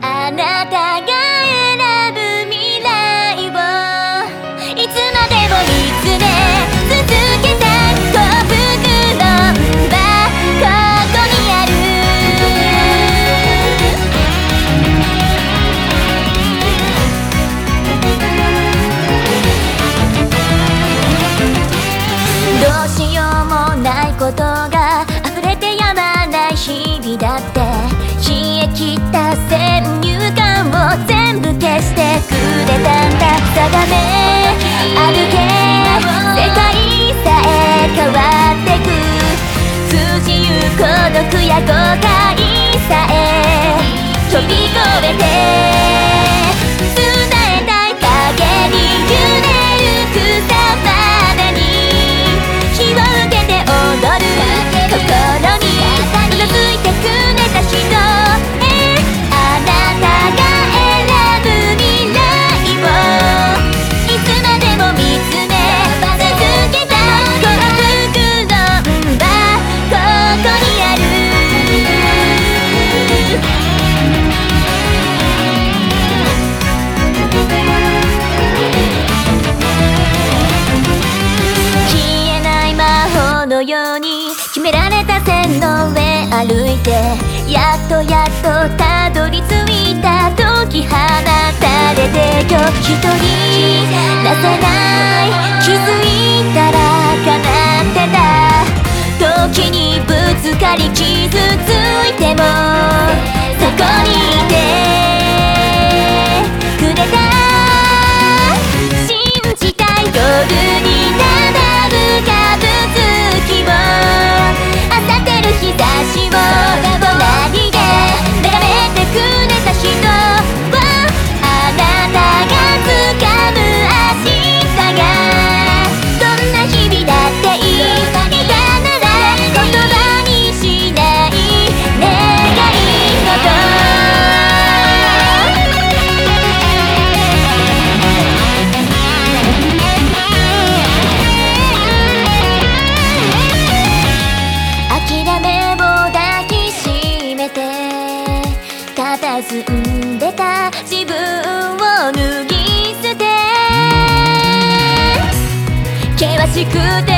あなたがう孤独や後悔さえ飛び越えてめられた線の上歩いてやっとやっとたどり着いた解き放たれて今日一人出さない。気づいたら叶ってた。時にぶつかり傷包んでた自分を脱ぎ捨て。険しくて